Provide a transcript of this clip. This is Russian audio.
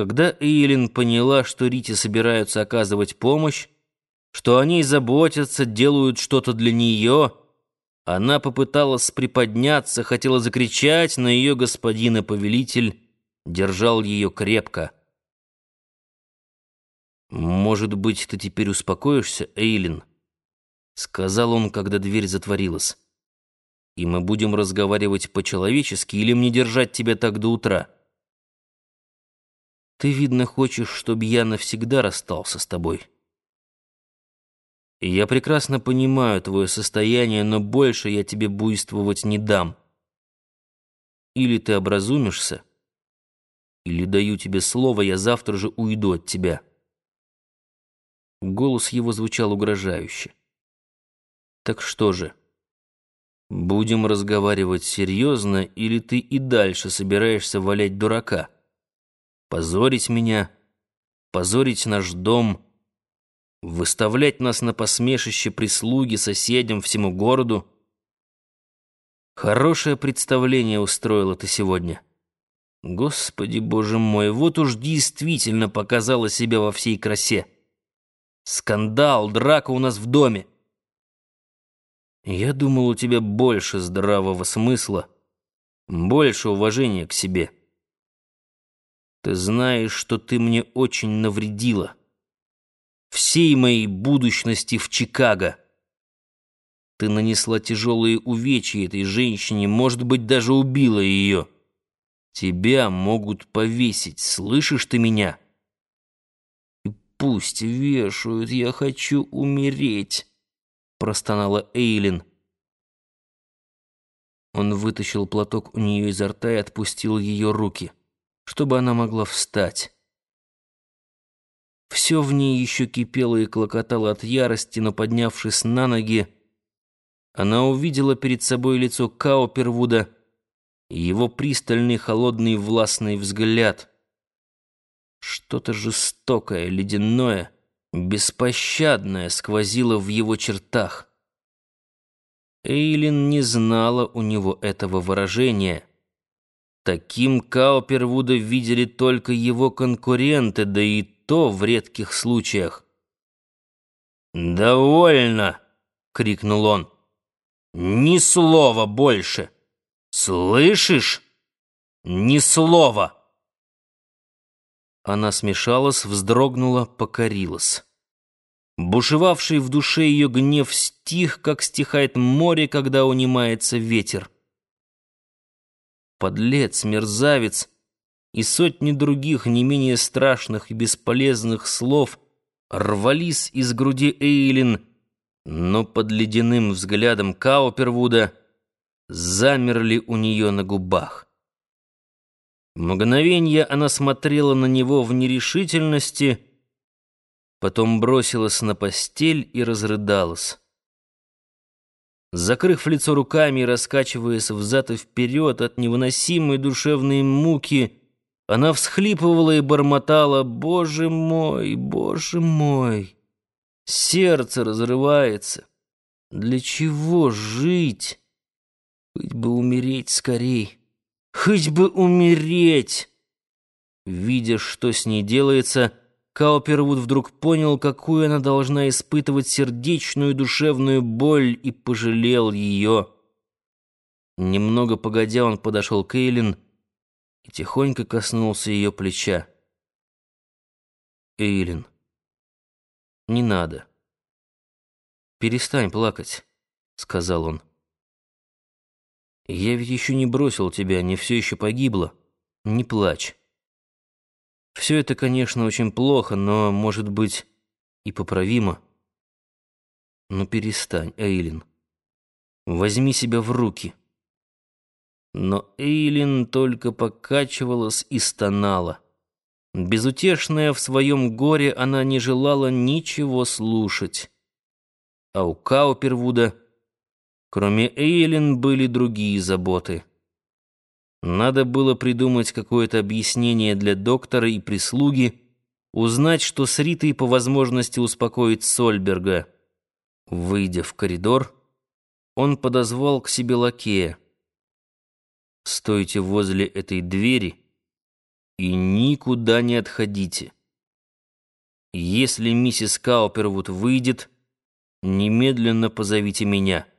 Когда Эйлин поняла, что Рите собираются оказывать помощь, что о ней заботятся, делают что-то для нее, она попыталась приподняться, хотела закричать, но ее господин и повелитель держал ее крепко. «Может быть, ты теперь успокоишься, Эйлин?» — сказал он, когда дверь затворилась. «И мы будем разговаривать по-человечески или мне держать тебя так до утра?» «Ты, видно, хочешь, чтобы я навсегда расстался с тобой». «Я прекрасно понимаю твое состояние, но больше я тебе буйствовать не дам. Или ты образумишься, или даю тебе слово, я завтра же уйду от тебя». Голос его звучал угрожающе. «Так что же, будем разговаривать серьезно, или ты и дальше собираешься валять дурака? Позорить меня, позорить наш дом, выставлять нас на посмешище прислуги, соседям, всему городу? Хорошее представление устроила ты сегодня». Господи, боже мой, вот уж действительно показала себя во всей красе. Скандал, драка у нас в доме. Я думал, у тебя больше здравого смысла, больше уважения к себе. Ты знаешь, что ты мне очень навредила. Всей моей будущности в Чикаго. Ты нанесла тяжелые увечья этой женщине, может быть, даже убила ее. Тебя могут повесить, слышишь ты меня?» «Пусть вешают, я хочу умереть», — простонала Эйлин. Он вытащил платок у нее изо рта и отпустил ее руки, чтобы она могла встать. Все в ней еще кипело и клокотало от ярости, но, поднявшись на ноги, она увидела перед собой лицо Каупервуда и его пристальный, холодный, властный взгляд — что-то жестокое, ледяное, беспощадное сквозило в его чертах. Эйлин не знала у него этого выражения. Таким Каупервуда видели только его конкуренты, да и то в редких случаях. «Довольно!» — крикнул он. «Ни слова больше! Слышишь? Ни слова!» Она смешалась, вздрогнула, покорилась. Бушевавший в душе ее гнев стих, как стихает море, когда унимается ветер. Подлец, мерзавец и сотни других не менее страшных и бесполезных слов рвались из груди Эйлин, но под ледяным взглядом Каупервуда замерли у нее на губах. Мгновенье она смотрела на него в нерешительности, потом бросилась на постель и разрыдалась. Закрыв лицо руками и раскачиваясь взад и вперед от невыносимой душевной муки, она всхлипывала и бормотала «Боже мой, Боже мой!» Сердце разрывается. Для чего жить? Хоть бы умереть скорей. Хоть бы умереть!» Видя, что с ней делается, Каупервуд вдруг понял, какую она должна испытывать сердечную душевную боль, и пожалел ее. Немного погодя, он подошел к Эйлин и тихонько коснулся ее плеча. «Эйлин, не надо. Перестань плакать», — сказал он. Я ведь еще не бросил тебя, не все еще погибло. Не плачь. Все это, конечно, очень плохо, но, может быть, и поправимо. Но перестань, Эйлин. Возьми себя в руки. Но Эйлин только покачивалась и стонала. Безутешная в своем горе, она не желала ничего слушать. А у Каупервуда Кроме Эйлин были другие заботы. Надо было придумать какое-то объяснение для доктора и прислуги, узнать, что с Ритой по возможности успокоить Сольберга. Выйдя в коридор, он подозвал к себе лакея. «Стойте возле этой двери И никуда не отходите. Если миссис Каупервуд выйдет, немедленно позовите меня».